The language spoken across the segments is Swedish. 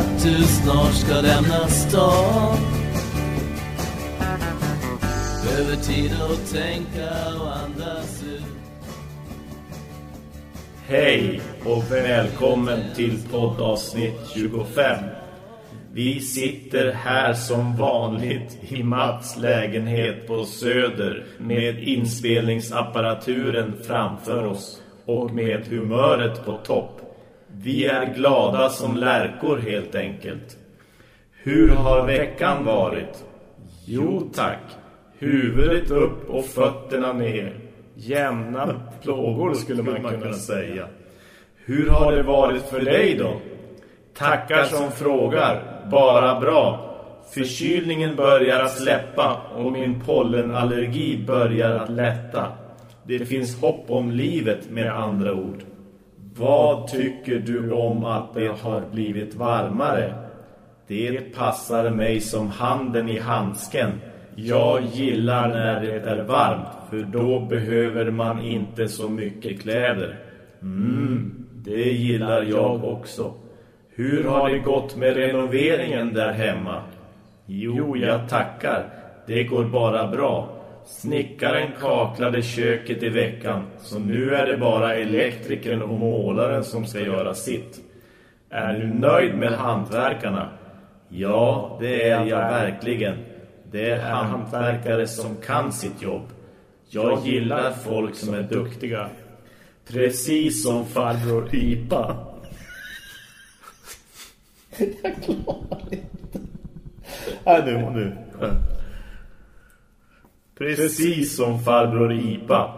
att du snart ska lämna stan Behöver tid att tänka och andas ut Hej och välkommen till poddavsnitt 25. Vi sitter här som vanligt i Mats lägenhet på Söder med inspelningsapparaturen framför oss och med humöret på topp. Vi är glada som lärkor helt enkelt. Hur har veckan varit? Jo tack, huvudet upp och fötterna ner. Jämna plågor skulle man kunna säga. Hur har det varit för dig då? Tackar som frågar, bara bra. Förkylningen börjar att släppa och min pollenallergi börjar att lätta. Det finns hopp om livet med andra ord. Vad tycker du om att det har blivit varmare? Det passar mig som handen i handsken. Jag gillar när det är varmt för då behöver man inte så mycket kläder. Mm, det gillar jag också. Hur har det gått med renoveringen där hemma? Jo, jag tackar. Det går bara bra. Snickaren kaklade köket i veckan, så nu är det bara elektrikern och målaren som ska göra sitt. Är du nöjd med hantverkarna? Ja, det är jag verkligen. Det är hantverkare som kan sitt jobb. Jag gillar folk som är duktiga. Precis som farbror Ipa. Jag klarar inte. Nej, nu, nu. Precis som farbror Ipa.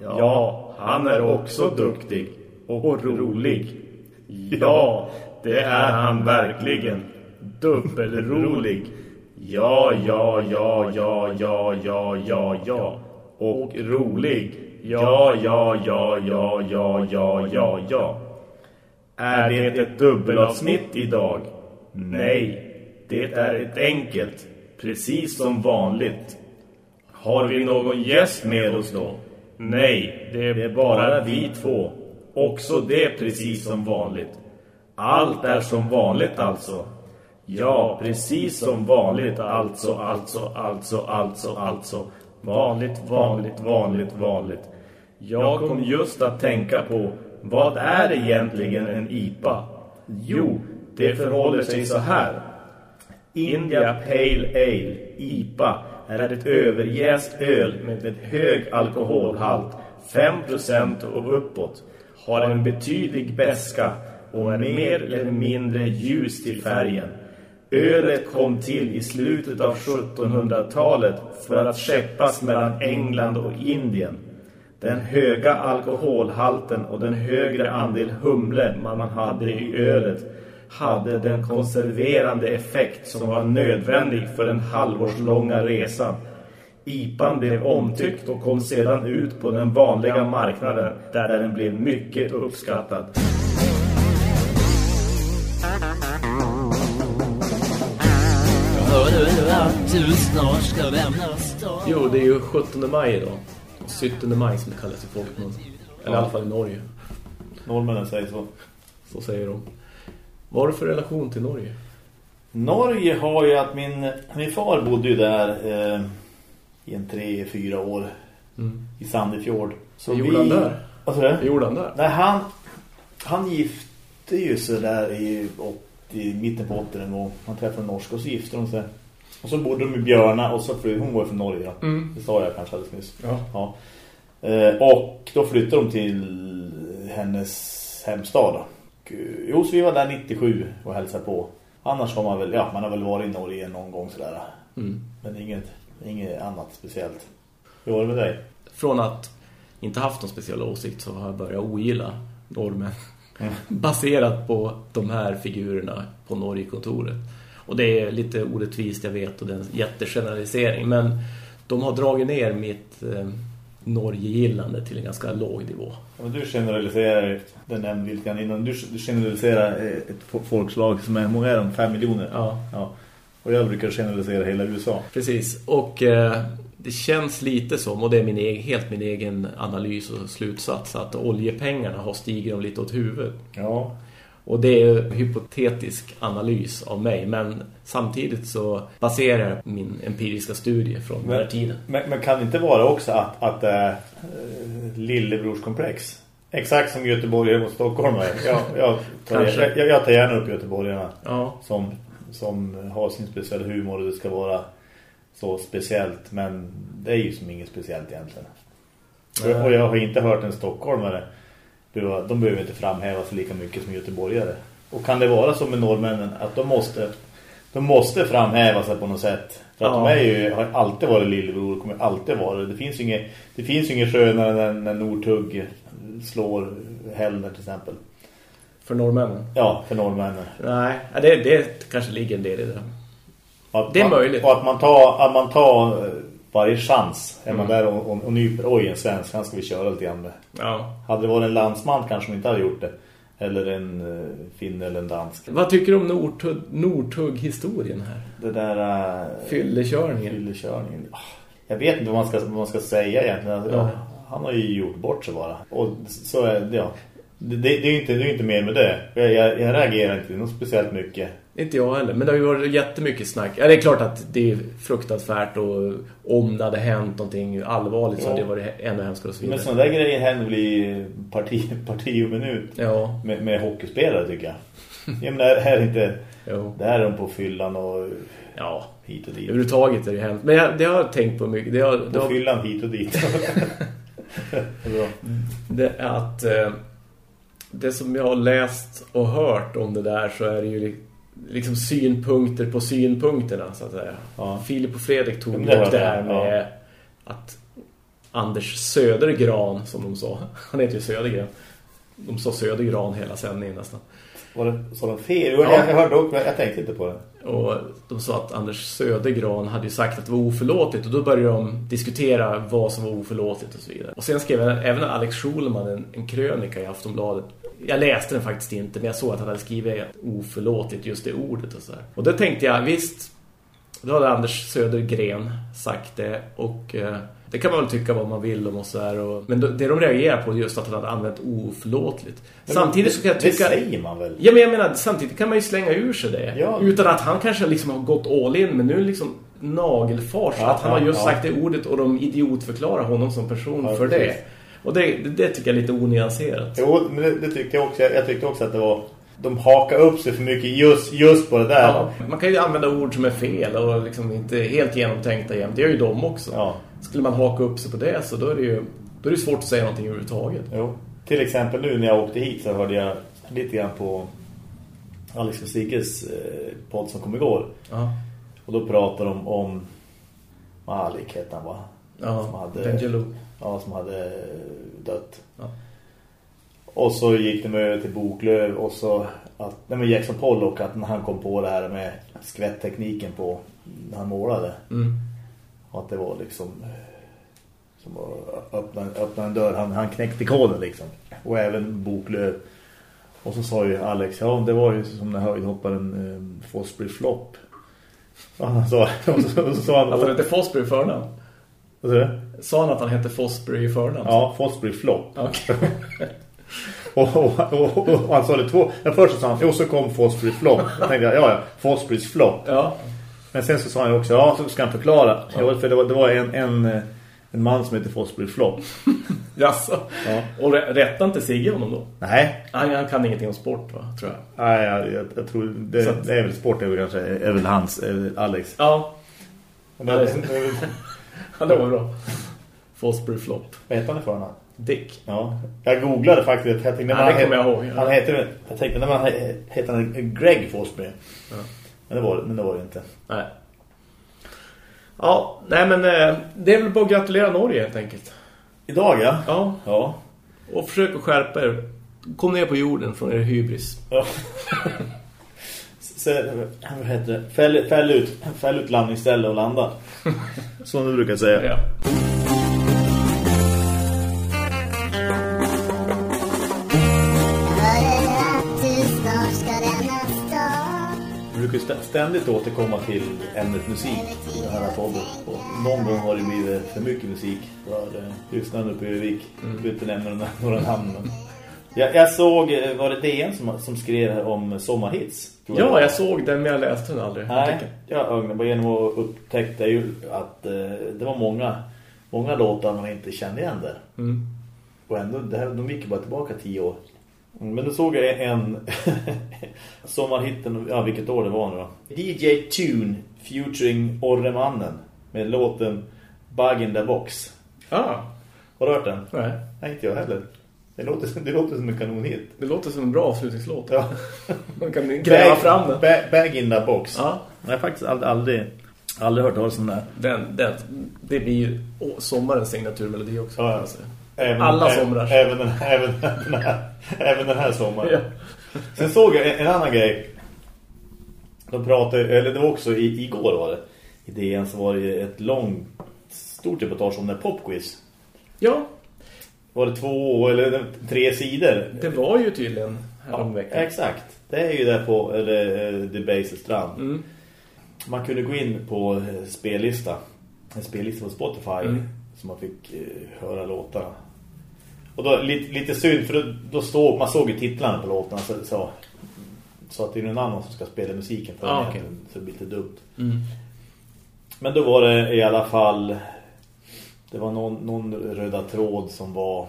Ja, han är också duktig. Och rolig. Ja, det är han verkligen. Dubbelrolig. Ja, ja, ja, ja, ja, ja, ja, ja. Och rolig. Ja, ja, ja, ja, ja, ja, ja, ja. Är det ett dubbelavsnitt idag? Nej, det är ett enkelt. Precis som vanligt. Har vi någon gäst med oss då? Nej, det är bara vi två. Också det precis som vanligt. Allt är som vanligt alltså. Ja, precis som vanligt alltså, alltså, alltså, alltså, alltså. Vanligt, vanligt, vanligt, vanligt. Jag kom just att tänka på, vad är egentligen en IPA? Jo, det förhåller sig så här. India Pale Ale, IPA, är ett överjäst öl med hög alkoholhalt, 5% och uppåt. Har en betydlig bäska och är mer eller mindre ljus till färgen. Ölet kom till i slutet av 1700-talet för att skeppas mellan England och Indien. Den höga alkoholhalten och den högre andel humle man hade i ölet hade den konserverande effekt som var nödvändig för den halvårslånga resan. IPAn blev omtyckt och kom sedan ut på den vanliga marknaden där den blev mycket uppskattad. Jo, det är ju 17 maj idag. 17 maj som det kallas i folkmun. Eller i alla fall i Norge. Norrmännen säger så. Så säger de. Vad har du för relation till Norge? Norge har ju att min, min far bodde ju där eh, i en tre, fyra år i Sandefjord. Så gjorde han där? Vad sa du? Gjorde han där? Nej, han, han gifte ju sig där i, 80, mitten på 80 en gång. Han träffade en norsk och så gifte de sig. Och så bodde de i Björna och så flyttade hon var från Norge. Ja. Mm. Det sa jag kanske alldeles nyss. Ja. Ja. Eh, och då flyttade de till hennes hemstad. Då. Och, eh, Jo, så vi var där 97 och hälsade på. Annars har man väl, ja, man har väl varit i Norge någon gång sådär. Mm. Men inget, inget annat speciellt. Hur var det med dig? Från att inte haft någon speciell åsikt så har jag börjat ogilla normen. Baserat på de här figurerna på Norgekontoret. Och det är lite orättvist, jag vet, och det är en jättegeneralisering. Men de har dragit ner mitt eh, Norge-gillande till en ganska låg nivå. Ja, men du generaliserar den nämnde vilkan innan. Du, du generaliserar eh, ett fo- folkslag som är, många är de? Fem miljoner? Ja. ja. Och jag brukar generalisera hela USA. Precis, och eh, det känns lite som, och det är min egen, helt min egen analys och slutsats, att oljepengarna har stigit dem lite åt huvudet. Ja. Och det är en hypotetisk analys av mig. Men samtidigt så baserar jag min empiriska studie från den här tiden. Men, men kan det inte vara också att, att eh, lillebrorskomplex? Exakt som Göteborg mot Stockholm är. Jag, jag, tar, jag, jag tar gärna upp göteborgarna Ja, som, som har sin speciella humor och det ska vara så speciellt. Men det är ju som inget speciellt egentligen. Och jag har inte hört en stockholmare. De behöver inte framhävas lika mycket som göteborgare. Och kan det vara så med norrmännen att de måste, de måste framhäva sig på något sätt? För att Ja. de är ju, har alltid varit lillebror och kommer alltid vara det. Det finns ju inget, det finns inget skönare när, när Nordtugg slår Hellner till exempel. för norrmännen. Ja, för norrmännen. Nej, det, det kanske ligger en del i det. Att Det är man, möjligt. Och att man tar, att man tar varje chans. Är man Mm. där och, och, och nyper, oj en svensk, han ska vi köra lite grann med. Ja. Hade det varit en landsman kanske de inte hade gjort det. Eller en uh, finne eller en dansk. Vad tycker du om Nordtugg, Nordtugg-historien här? Det där... Uh, Fyllekörningen. Fyllekörningen. Ah, Jag vet inte vad man ska, vad man ska säga egentligen. Alltså, Ja. Han har ju gjort bort sig bara. Och så är det, ja. Det, det, det är inte, det är inte mer med det. Jag, jag, jag reagerar inte något speciellt mycket. Inte jag heller, men det har ju varit jättemycket snack. Ja, det är klart att det är fruktansvärt och om det hade hänt någonting allvarligt så Ja. hade det varit ännu hemskare och så vidare. Men sådana där grejer händer väl i parti, parti och minut. Ja, Med, med hockeyspelare tycker jag. Ja, men det här är inte... jo. Det här är de på fyllan och Ja, hit och dit. överhuvudtaget är det hemskt. Men jag, det har jag tänkt på mycket. Det, har, det, På har, fyllan hit och dit. Det är bra. det är att eh, det som jag har läst och hört om det där så är det ju li- liksom synpunkter på synpunkterna så att säga. Ja. Filip och Fredrik tog upp det det, här med att Anders Södergran som de sa. Han heter ju Södergran. De sa Södergran hela sändningen nästan. Var det, sa de fel? Jo, Ja. Jag, jag hörde också, men jag tänkte inte på det. Och de sa att Anders Södergran hade ju sagt att det var oförlåtligt och då började de diskutera vad som var oförlåtligt och så vidare. Och sen skrev även Alex Schulman en, en krönika i Aftonbladet. Jag läste den faktiskt inte men jag såg att han hade skrivit oförlåtligt just det ordet och så här. Och då tänkte jag, visst, då hade Anders Södergren sagt det och eh, det kan man väl tycka vad man vill om och så här. Och, men det de reagerar på är just att han hade använt oförlåtligt. Men Samtidigt det, så kan jag Det tycka... säger man väl? Ja, men jag menar, samtidigt kan man ju slänga ur sig det. Ja. Utan att han kanske liksom har gått all in, men nu liksom nagelfars. Ja, att han har just ja. sagt det ordet och de idiotförklarar honom som person Ja, för precis. det. Och det, det, det tycker jag är lite onyanserat. Jo, men det, det tyckte jag också. Jag, jag tyckte också att det var... De hakar upp sig för mycket just, just på det där. Ja, man kan ju använda ord som är fel och liksom inte helt genomtänkta jämt. Det gör ju de också. Ja. Skulle man haka upp sig på det så då är det ju då är det svårt att säga någonting överhuvudtaget. Jo. Till exempel nu när jag åkte hit så hörde jag lite grann på Alex och Sigges eh, podd som kom igår. Ja, Och då pratar de om Malik hette han va? ja. Som hade- D'Angelo. Ja, som hade dött. Ja. Och så gick de över till Boklöv och så att, nej men Jackson Pollock att när han kom på det här med skvätttekniken på när han målade. Mm. Och att det var liksom som att öppna, öppna en dörr. Han, han knäckte koden liksom. Och även Boklöv. Och så sa ju Alex, ja det var ju som när höjdhopparen um, Fosbury Flop. Ja, han sa, och så, och så sa han... Att han hette Fosbury i förnamn. Vad sa du? Sa han att han hette Fosbury i förnamn? Ja, Fosbury Flop. Okej. Och, och, och, och han sa det två. Den första sa han, jo så kom Fosbury Flop. Jag tänkte, ja ja, Fosburys Flop. Ja. Men sen så sa han också, ja så ska han förklara. Ja. För det var, det var en, en, en man som heter Fosbury Flop. Jaså. Ja. Och rä- rätta inte Sigge honom då? Nej, Han, han kan ingenting om sport va, tror jag. nej jag, jag, jag tror det, att- det är väl sport är väl kanske, är väl hans, är väl Alex. Ja, Men, Ja, det- ja det var bra. Fosbury Flop. Vad heter han i förnamn? Dick. Ja, jag googlade faktiskt. Jag tänkte, Ja, han det kommer jag ihåg, ja. Han heter, jag tänkte, när man heter Greg Fosbury. Ja. Men det var men det var det inte. Nej. Ja, nej men eh, det är väl bara att gratulera Norge helt enkelt. Idag ja. Ja, Ja. och försök att skärpa er. Kom ner på jorden från er hybris. Ja. Så, vad heter det? Fäll, fäll, ut, fäll ut landningsställe och landa. Som du brukar säga. Ja. Ständigt återkomma till ämnet musik i den här podden. Och någon gång har det blivit för mycket musik för eh, lyssnarna uppe i Övik. Jag vill inte nämna några, namn. Jag, jag såg, eh, var det DN som, som skrev om sommarhits? Ja, det jag var. såg den men jag läste den aldrig. Nej, Jag jag ögnade bara genom att upptäckte ju att eh, det var många, många låtar man inte kände igen där. Mm. Och ändå, det här, de gick bara tillbaka tio år. Mm, Men då såg jag en sommarhitten, ja vilket år det var nu då. DJ Tune featuring Orremannen med låten Bug in the Box. Ah, Har du hört den? nej. Nej, inte jag heller. Det låter, det låter som en kanonhit. Det låter som en bra avslutningslåt. Ja. Man kan gräva Bag- fram den. Bag, bag in the Box. Ja, Jag har faktiskt aldrig, aldrig, aldrig hört talas om den där. den, den, det blir ju sommarens signaturmelodi också. Ja, säga. Även, Alla somrar. Även, den, även, den här, även den här sommaren. Ja. Sen såg jag en, en annan grej. De pratade, eller det var också i, igår var det. I DN så var det ett långt, stort reportage om den popquiz. ja, Var det två eller tre sidor? det var ju tydligen Ja, häromveckan. exakt. Det är ju där på eller, eh, The Base Strand. Mm. Man kunde gå in på eh, spellista. En spellista på Spotify. Mm. Så man fick eh, höra låtarna. Och då lite, lite synd för då, då stod, man såg ju titlarna på låtarna så, så, så att det är någon annan som ska spela musiken för Ah, okej. Så det blir lite dumt. Mm. Men då var det i alla fall det var någon, någon röda tråd som var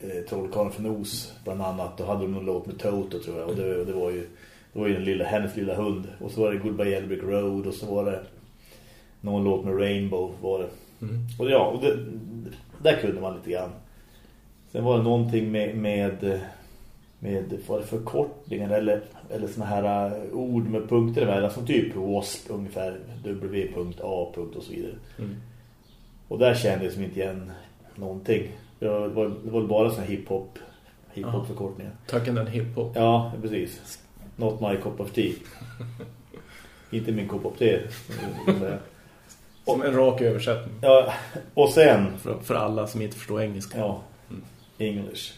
eh, Trollkarlen från Os bland annat. Då hade de någon låt med Toto tror jag. Och det, det var ju det var ju den lilla, hennes lilla hund. Och så var det Goodbye Yellow Brick Road. Och så var det någon låt med Rainbow var det. Mm. Och ja, och det, där kunde man lite grann. Sen var det någonting med, med, med var det förkortningar eller, eller såna här uh, ord med punkter emellan som typ WASP ungefär, W.A. och så vidare. Mm. Och där kände jag som inte igen någonting. Det var, det var, bara såna hiphop hiphop förkortningar. Tacken den hiphop. Ja, precis. Not my cup of tea. inte min kopp of te. Som en rak översättning. Ja, och sen För, för alla som inte förstår engelska. ja, English.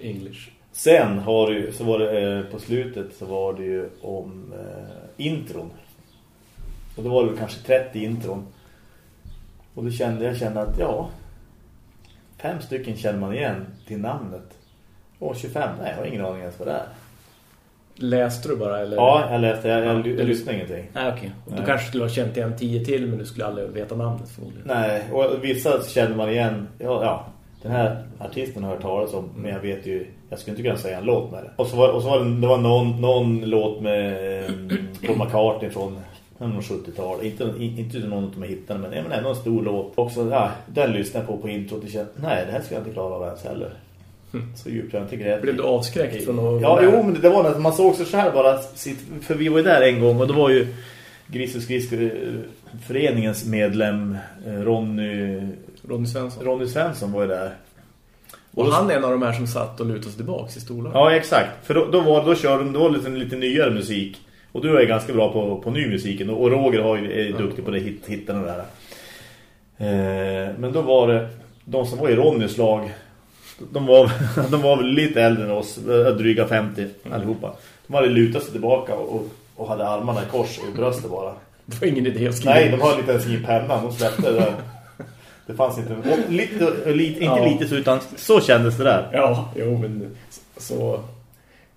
English. Sen har ju, så var det eh, på slutet så var det ju om eh, intron. Och då var det väl kanske 30 intron. Och då kände jag kände att ja, fem stycken känner man igen till namnet. Och 25, nej jag har ingen aning ens vad det är. Läste du bara? Eller? Ja, jag läste, jag, jag, Ja, jag, lyssnade ingenting. Nej, okej. Du Nej. kanske skulle ha känt igen tio till men du skulle aldrig veta namnet förmodligen. Nej, och vissa känner man igen. Ja, ja den här artisten har hört talas om, men jag vet ju, jag skulle inte kunna säga en låt med det. Och så var, och så var det, det var någon, någon låt med um, Paul McCartney från någon 70-tal. Inte, in- inte någon av de hittarna, men, ändå en stor låt. Och så, ja, den lyssnade jag på på introt och kände, nej, det här ska jag inte klara av ens heller. Så djupt jag inte grävt. Blev du avskräckt från att... Ja, jo, men det var när man såg sig själv bara sitt, för vi var ju där en gång och då var ju Gris och Skris eh, föreningens medlem eh, Ronny, Ronny Svensson. Ronny Svensson var ju där. Och han är en av de här som satt och lutade sig tillbaka i stolen. Ja, exakt. För då, då, var, då körde de då lite, lite nyare musik. Och du är ganska bra på, på ny musiken. Och Roger har ju, är duktig på det hit, hittarna där. Eh, men då var det de som var i Ronnys lag. De var, de var väl lite äldre än oss. eh, Dryga 50 allihopa. De hade lutat sig tillbaka och, och hade armarna i kors i bröstet bara. Det var ingen idé att skriva. Nej, de har lite ens ingen penna. De släppte det där. Det fanns inte... Och lite, lite, inte Ja. lite så, utan så kändes det där. Ja, jo, men så,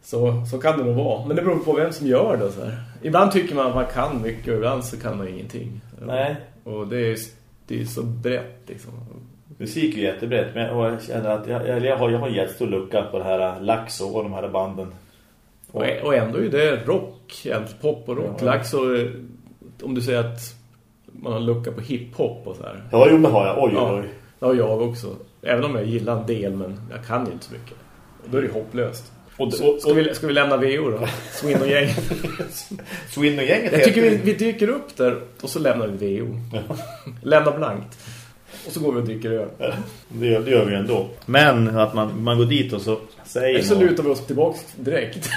så, så kan det nog vara. Men det beror på vem som gör det. Så här. Ibland tycker man att man kan mycket och ibland så kan man ingenting. Nej. Och det är, det är så brett liksom. Musik är jättebrett, men jag, känner att jag, jag, jag, har, jag har en jättestor lucka på det här Laxo och de här banden. Och, och ändå är det rock, pop och rock. Ja. Lax och, eh, om du säger att man har lucka på hiphop och så här. Ja, jo, det har jag. Oj, Ja, oj. det har jag också. Även om jag gillar en del, men jag kan ju inte så mycket. Och då är det hopplöst. Och, och, ska, vi, ska vi lämna VO då? Swin och gäng. Swin och gänget Jag tycker vi, vi dyker upp där och så lämnar vi VO. Lämnar blankt. Och så går vi och dricker öl. det, gör, det gör vi ändå. Men att man, man går dit och så säger Eller så lutar vi oss tillbaka direkt.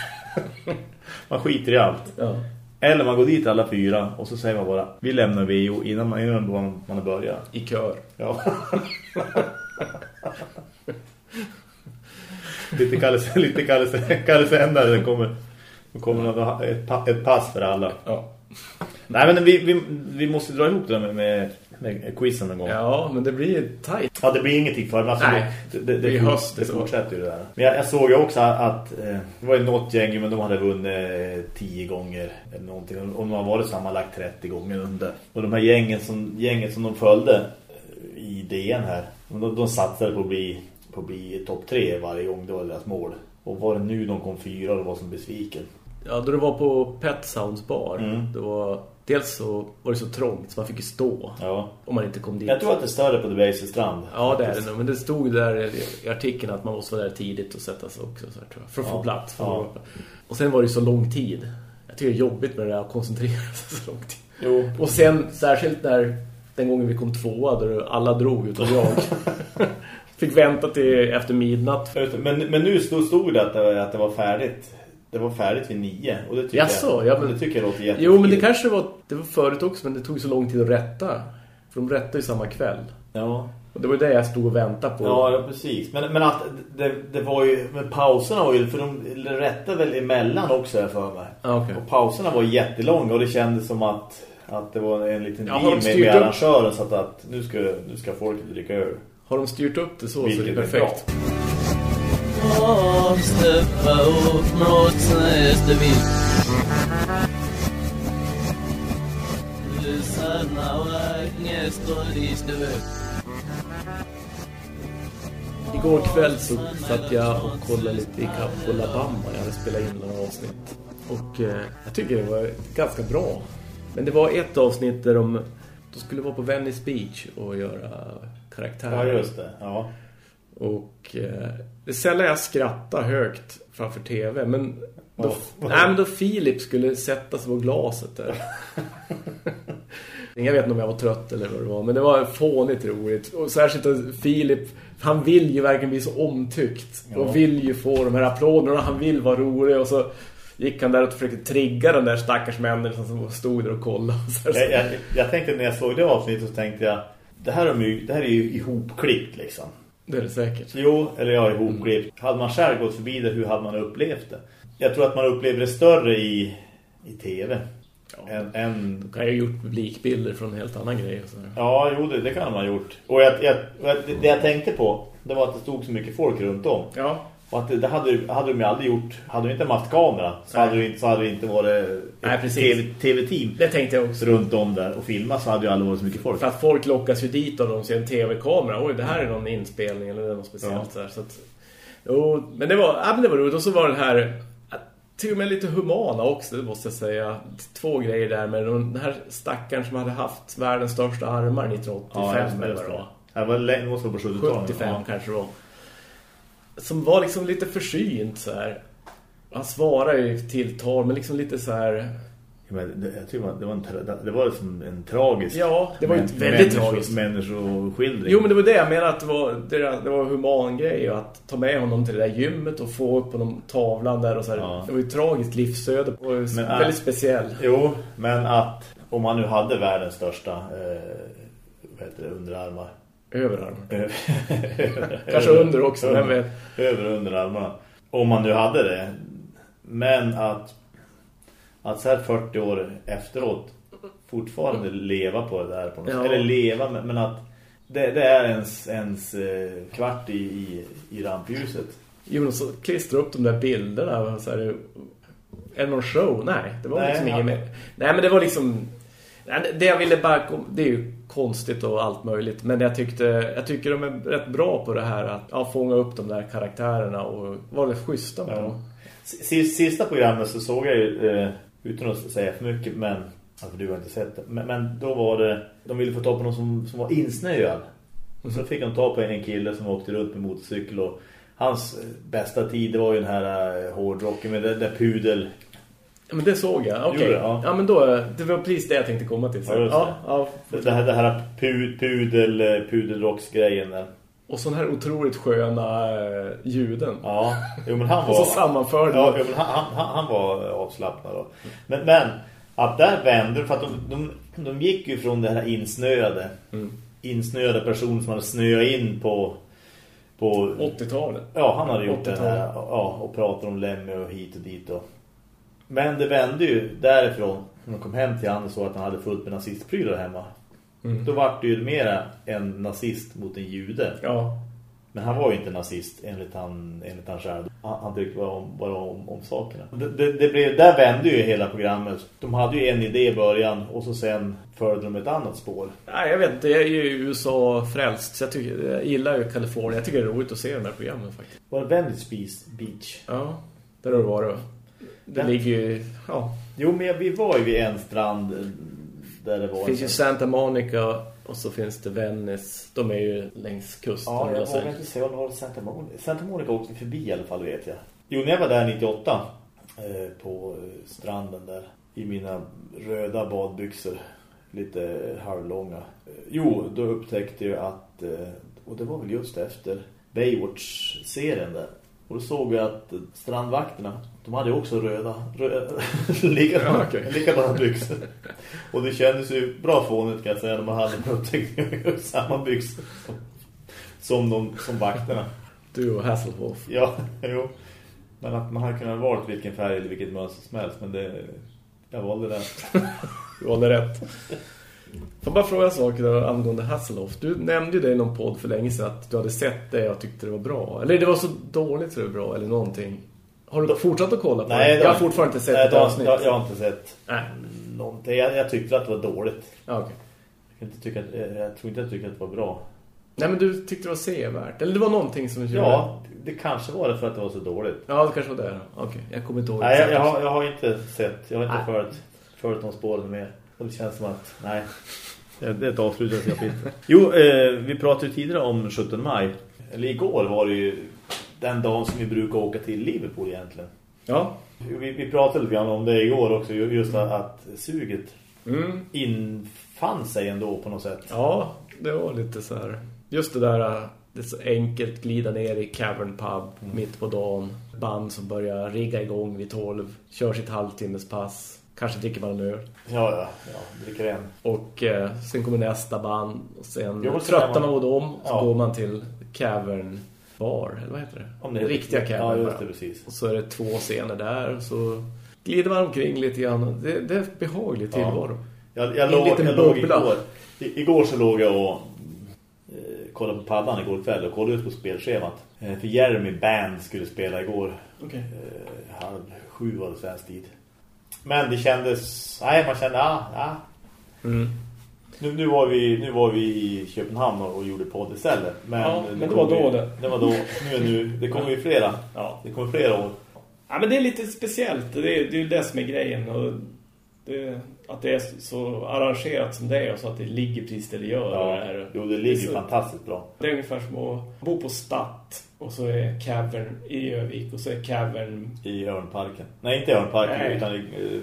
man skiter i allt. Ja. Eller man går dit alla fyra och så säger man bara vi lämnar VO innan man, innan man, man har börjat. I kör. Ja. lite Kalles, lite Kalles. Det kommer, det kommer ett, pa- ett pass för alla. Ja. Nej men vi, vi, vi måste dra ihop det med, med med quizen någon gång. Ja, men det blir tajt. Ja, det blir ingenting för alltså, Nej, det, det, det, det höst, det fortsätter ju det där. Men jag, jag såg ju också att eh, det var ju något gäng men de hade vunnit eh, 10 gånger eller någonting. Och de har varit sammanlagt 30 gånger under. Och de här gängen som, gänget som de följde eh, i DN här, de, de satsade på att bli, på att bli topp 3 varje gång. Det var deras mål. Och var det nu de kom fyra och var som besviken. Ja, då det var på Pet Sounds bar. Mm. Det var, dels så var det så trångt så man fick ju stå Ja. om man inte kom dit. Jag tror att det är större på The Base strand. Ja, det är det nog. Men det stod där i artikeln att man måste vara där tidigt och sätta sig också. Så här, tror jag, för att få Ja. plats. För Ja. Och sen var det så lång tid. Jag tycker det är jobbigt med det där att koncentrera sig så lång tid. Jo. Och sen särskilt när den gången vi kom tvåa då alla drog utom jag. Fick vänta till efter midnatt. Men, men nu stod, stod det att, det att det var färdigt. Det var färdigt vid nio. Och det tycker, Jaså, jag, ja, men- det tycker jag låter jättefint. Jo, men det kanske var, det var förut också, men det tog så lång tid att rätta. För de rättade ju samma kväll. Ja, Och det var det jag stod och väntade på. ja, ja precis. Men, men att det, det var ju... Men pauserna var ju... För de rättade väl emellan också för mig. Ja, okej. Och pauserna var jättelånga och det kändes som att... Att det var en liten Ja, deal med, med upp- arrangören så att, att nu, ska, nu ska folk dricka öl. Har de styrt upp det så, så är Vilket det är perfekt. Steppa upp mot nästa vitt. Lyssna och lista Igår kväll så satt jag och kollade lite i kapp på La Bamba. Jag hade spelat in några avsnitt. Och eh, jag tycker det var ganska bra. Men det var ett avsnitt där de, de skulle vara på Venice Beach och göra karaktärer. Ja, just det. Ja. Och eh, det är sällan jag skrattar högt framför tv. Men då, Vad- nej, men då Filip skulle sätta sig på glaset där. jag vet inte om jag var trött eller vad det var. Men det var fånigt roligt. Och särskilt att Filip, han vill ju verkligen bli så omtyckt. Ja. Och vill ju få de här applåderna. Han vill vara rolig. Och så gick han där och försökte trigga den där stackars människan som stod där och kollade. Jag, jag, jag tänkte när jag såg det avsnittet så tänkte jag... Det här, är ju, det här är ju ihopklippt liksom. Det är det säkert. Jo, eller ja, ihopklippt. Hade man själv gått förbi det, hur hade man upplevt det? Jag tror att man upplever det större i, i tv. Än, än, Då kan jag ha gjort publikbilder från en helt annan grej. Så ja, jo, det, det kan man ha gjort. Och jag, jag, jag, det jag tänkte på, det var att det stod så mycket folk runt om. Ja. Och att det, hade, hade de ju aldrig gjort. Hade de inte haft kamera så hade, det, inte- så hade det inte varit Nej, ett TV-team Det tänkte jag också. runt om där och filma så hade ju aldrig varit så mycket folk. För att folk lockas ju dit av de ser en tv-kamera. Oj, det här är någon inspelning eller något speciellt. Ja. Så att, jo, men det var, ja, men det var roligt. Och så var den här, till och med lite humana också, det måste jag säga. Två grejer där med den här stackaren som hade haft världens största armar 1985 eller vad det var. Det var måste vara på 70-talet. 75 Ja. kanske det var. Som var liksom lite försynt så här. Han svarar ju till tal, men liksom lite så här... Men det, jag tror det var, det var, en, det var liksom en tragisk Ja, det var ju väldigt tragiskt. Människoskildring. Jo, men det var det jag menade att det var, det, det var en human grej och att ta med honom till det där gymmet och få upp honom tavlan där och så här. Ja. Det var ju ett tragiskt livsöde och väldigt speciell. Jo, men att om man nu hade världens största eh, vad heter det, underarmar. Överarm. Kanske under också, vem vet. Över och underarmarna. Om man nu hade det. Men att att så här 40 år efteråt fortfarande leva på det där på något Ja. Eller leva, men, men att det, det är ens, ens eh, kvart i, i, i rampljuset. Jo, men så klistra upp de där bilderna så här, är det någon show? Nej, det var Nej, liksom ja. ingen mer. Nej, men det var liksom det jag ville bara det är ju konstigt och allt möjligt, men jag tyckte jag tycker de är rätt bra på det här att ja, fånga upp de där karaktärerna och vara schyssta med Ja. dem. Sista programmet så såg jag ju, eh, utan att säga för mycket, men alltså, du har inte sett det. Men, men då var det, de ville få ta på någon som, som var insnöad. Och så fick de ta på en kille som åkte runt med motorcykel och hans eh, bästa tid var ju den här eh, hårdrocken med den där pudel. Ja, men det såg jag. Okej. Det, ja. Ja. men då det var precis det jag tänkte komma till. Ja, ja, ja. Det här, det här pud, pudel, pudelrocksgrejen där. Och sån här otroligt sköna eh, ljuden. Ja, jo, men han Och var... så sammanförde Ja, jo, men han, han, han var avslappnad då. Men, men att där vände för att de, de, de gick ju från det här insnöade Mm. insnöade person som hade snöat in på på 80-talet. ja, han hade gjort det 80-talet. här ja, och pratat om Lemmy och hit och dit och men det vände ju därifrån när de kom hem till han såg att han hade fullt med nazistprylar hemma. Då var det ju mera en nazist mot en jude. Ja. Men han var ju inte nazist enligt han, enligt han själv. Han, han tyckte bara om, bara om, om sakerna. Det, det, det blev, där vände ju hela programmet. De hade ju en idé i början och så sen förde de ett annat spår. Nej, jag vet inte. Jag är ju USA-frälst. Så jag, tycker, jag gillar ju Kalifornien. Jag tycker det är roligt att se de här programmen faktiskt. Var det Venice Beach? Ja, där har det varit. Det ligger ju... Ja. Jo, men vi var ju vid en strand eh, där det var... Det finns ju Santa Monica och så finns det Venice. De är ju längs kusten. Ja, jag vågar inte säga om var Santa Monica. Santa Monica åkte förbi i alla fall, vet jag. Jo, när jag var där 98 eh, på eh, stranden där i mina röda badbyxor, lite halvlånga. Jo, då upptäckte jag att, och det var väl just efter Baywatch-serien där. Och då såg jag att strandvakterna, de hade också röda, röda likadana, Ja, okej. likadana byxor. Och det kändes ju bra fånigt kan jag säga när man hade upptäckt samma byxor som, som, de, som vakterna. Du och Hasselhoff. Ja, jo. Men att man hade kunnat valt vilken färg eller vilket mönster som helst. Men det, jag valde det. Du valde rätt. Får bara fråga en sak då, angående Hasselhoff. Du nämnde ju det i någon podd för länge sedan att du hade sett det och tyckte det var bra. Eller det var så dåligt så det var bra, eller någonting. Har du fortsatt att kolla på Nej, det? Jag har- fortfarande inte sett Nej, ett avsnitt. Jag, jag har inte sett Nej. någonting. Jag, jag tyckte att det var dåligt. Ja, okej. Jag, inte tycka eh, jag tror inte jag tycker att det var bra. Nej, men du tyckte det var sevärt. Eller det var någonting som gjorde... Ja, det kanske var det för att det var så dåligt. Ja, det kanske var det. Okej, jag kommer inte ihåg. Nej, jag, jag, har, jag har inte sett. Jag har inte Nej. följt, följt de spåren mer. Och det känns som att, nej. Det är ett avslutat kapitel. Jo, eh, vi pratade ju tidigare om 17 maj. Eller igår var det ju den dagen som vi brukar åka till Liverpool egentligen. Ja. Vi, vi pratade lite grann om det igår också. ju- Just att, att suget Mm. infann sig ändå på något sätt. Ja, det var lite så här. Just det där, äh, det är så enkelt glida ner i Cavern Pub mitt på dagen. Band som börjar rigga igång vid 12. Kör sitt halvtimmespass. Kanske dricker man en öl. Ja, ja, ja. Dricker en. Och eh, sen kommer nästa band. Och sen Jo, och tröttar är man på dem. Så Ja. går man till Cavern Bar. Eller vad heter det? Om det heter- Riktiga Cavern Ja, just Bar. det, precis. Och så är det två scener där. Och så glider man omkring lite grann. Det, det är behagligt Ja. tillvaro. Jag, I jag, en låg, jag låg igår. I, igår så låg jag och eh, kollade på paddan igår kväll och kollade ut på spelschemat. Eh, för Jeremy Band skulle spela igår. Okej. Eh, halv sju var det svensk tid. Men det kändes... Nej, man kände... Ah, ah. Mm. Nu, nu, var vi, nu var vi i Köpenhamn och, gjorde podd istället. Men, Ja, men det var då ju- det. Det var då. Nu, är nu, det kommer ju flera. Ja. Det kommer flera år. Ja, men det är lite speciellt. Det är, det är ju det som är grejen. Och det, att det är så arrangerat som det är och så att det ligger precis där det gör. Ja, det, är, jo, det ligger så- fantastiskt bra. Det är ungefär som att bo på Statt och så är Cavern i Övik och så är Cavern I Örnparken. Nej, inte i Örnparken Nej. utan i,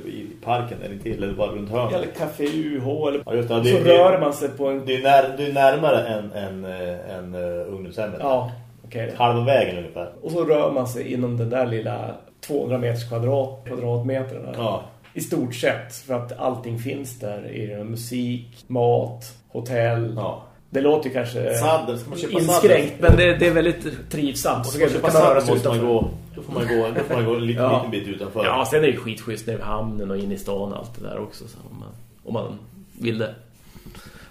i parken eller till eller bara runt hörnet. eller Café UH eller Ja, just det. Det- så det- rör man sig på en... Det är, när, det är närmare än, än, äh, än uh, ungdomshemmet. Ja, okej. Halva vägen ungefär. Och så rör man sig inom den där lilla 200 meters kvadrat, kvadratmeterna. Ja. I stort sett, för att allting finns där. I musik, mat, hotell. Ja. Det låter kanske Sadden, ska man köpa inskränkt, sadden? men det, det är väldigt trivsamt. Och Så ska man köpa sadden måste man gå, då får man gå, då får man gå en liten, Ja. liten bit utanför. Ja, sen är det skitschysst ner hamnen och in i stan och allt det där också. Så om, man, om man vill det.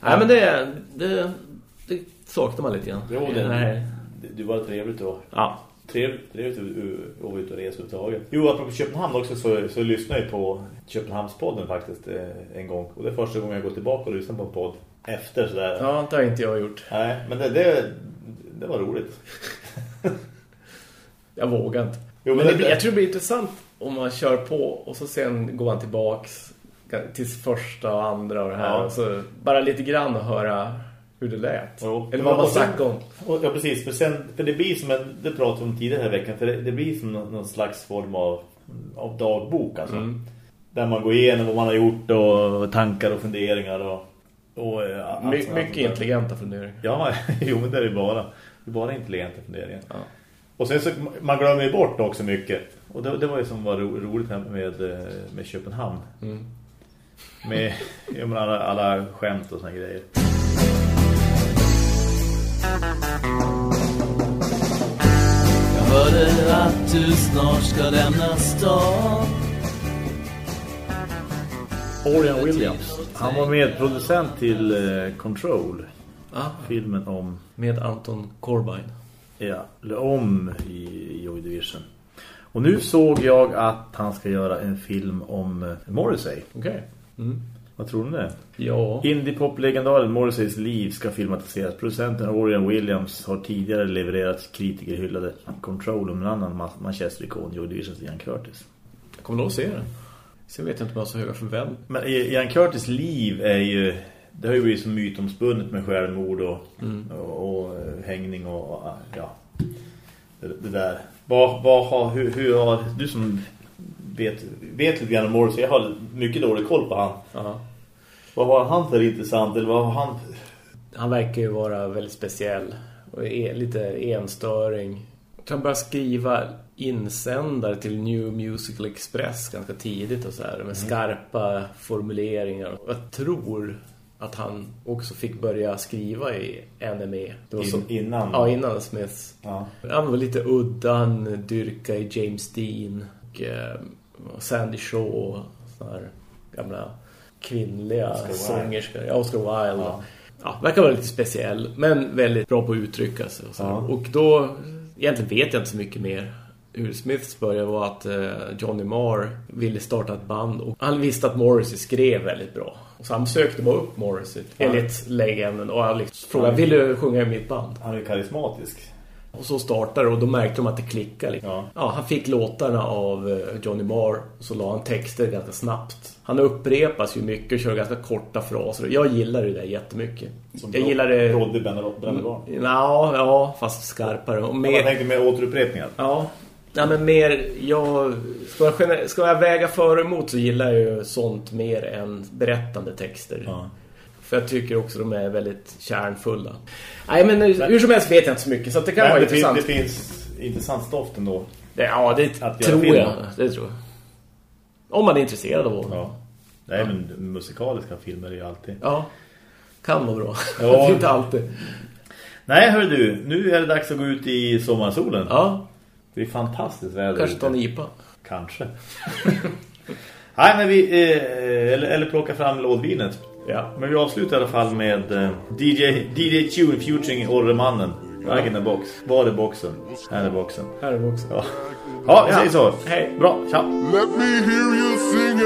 Nej, men det, det, det saknar man lite grann. Jo, det, Nej. det, det var trevligt då. Ja. Trevligt, trevligt att vara ute och resa överhuvudtaget. Jo, apropå Köpenhamn också så, så lyssnar jag på Köpenhamnspodden faktiskt eh, en gång. Och det är första gången jag går tillbaka och lyssnar på en podd efter sådär. ja, det har inte jag gjort. Nej, men det, det, det var roligt. Jag vågar inte. Jo, men men det, det- jag tror det blir intressant om man kör på och så sen går man tillbaks till första och andra och det här. Ja. Och så bara lite grann och höra hur det lät. Jo. Eller vad man snackar om. Och, ja, precis. Men sen, för det blir som en, det pratade om tidigare här veckan, för det, det blir som någon, någon slags form av, av dagbok alltså. Mm. Där man går igenom vad man har gjort och tankar och funderingar och... och eh, allt My, sånt mycket där. intelligenta funderingar. Ja, jo men det är det bara. Det är bara intelligenta funderingar. Ja. Och sen så, man glömmer ju bort också mycket. Och det, det var ju som var ro, roligt här med, eh, med Köpenhamn. Mm. Med jag menar, alla, alla skämt och såna grejer. Jag hörde att du snart ska lämna stan Orion Williams. Han var medproducent till eh, Control. Ah, Filmen om, med Anton Corbijn. ja, om i Joy Division. Och nu såg jag att han ska göra en film om eh, Morrissey. Okej. Mm. Vad tror ni det? Ja. Indie-pop-legendaren Morrisseys liv ska filmatiseras. Producenten Orion Williams har tidigare levererat kritikerhyllade Control om en annan Ma- Manchester-ikon, Joy Divisions Ian Curtis. Jag kommer nog att se den. Sen vet jag inte om jag har så höga förväntningar. Men Ian Curtis liv är ju det har ju blivit så mytomspunnet med självmord och, och, och eh, hängning och, och ja det, det där. Vad, vad har, hur, hur har du som vet, vet lite grann om Morrissey, jag har mycket dålig koll på han. Ja. Vad har han för intressant eller vad har han Han verkar ju vara väldigt speciell. Och är lite enstöring. Han började skriva insändare till New Musical Express ganska tidigt och så här. Med skarpa formuleringar. Jag tror att han också fick börja skriva i NME. Det var In- så, innan? Ja, innan Smiths. Ja. Han var lite udda, han dyrka i James Dean och eh, Sandy Shaw och sådana här gamla kvinnliga Oscar Wilde. sångerskor. Ja, Oscar Wilde. Ja. Ja. verkar vara lite speciell, men väldigt bra på att uttrycka sig. Och, så. Ja. och då, egentligen vet jag inte så mycket mer. Hur Smiths började var att eh, Johnny Marr ville starta ett band och han visste att Morrissey skrev väldigt bra. Så han sökte bara upp Morrissey enligt legenden och han liksom frågade, vill du sjunga i mitt band? Han är ju karismatisk. Och så startade det och då märkte de att det klickade. Liksom. Ja. Ja. han fick låtarna av eh, Johnny Marr och så la han texter ganska snabbt. Han upprepas ju mycket och kör ganska korta fraser. Jag gillar det där jättemycket. jag gillar det... Roddy Brennerbarn. Ja, ja, fast skarpare. Och mer... tänkte med återupprepningar. Ja. Nej, men mer... Jag, ska, jag, ska jag väga för och emot så gillar jag ju sånt mer än berättande texter. Ja. Jag tycker också de är väldigt kärnfulla. Nej, men hur som helst vet jag inte så mycket. Så det kan Men vara det, finns, intressant. det finns intressant stoff ändå. Det, ja, det tror jag. Det tror jag. Om man är intresserad av det. Ja. Nej, men musikaliska filmer är ju alltid... Ja. Kan vara bra. Ja. inte alltid. Nej, hör du. Nu är det dags att gå ut i sommarsolen. Ja, Det är fantastiskt väder. kanske ta en. IPA. Kanske. Nej, men vi... Eh, eller, eller plocka fram lådvinet. Ja. Men vi avslutar i alla fall med eh, DJ, DJ Tune featuring Orremannen. Back in the box. Var är boxen? Här är boxen. Här är också. Ja, ja vi säger så. Hej. Bra, tja. Let me hear you sing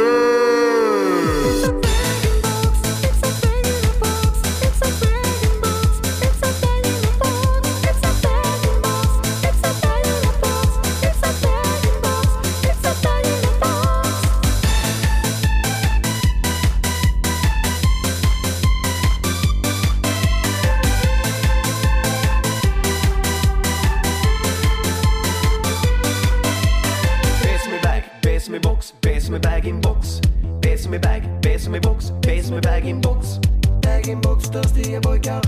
bag, bass me box, bass me bag in box. Bag in box, törstiga pojkar.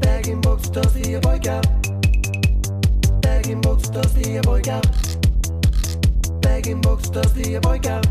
Bag in box, törstiga pojkar. Bag in box, törstiga pojkar. Bag in box, törstiga pojkar.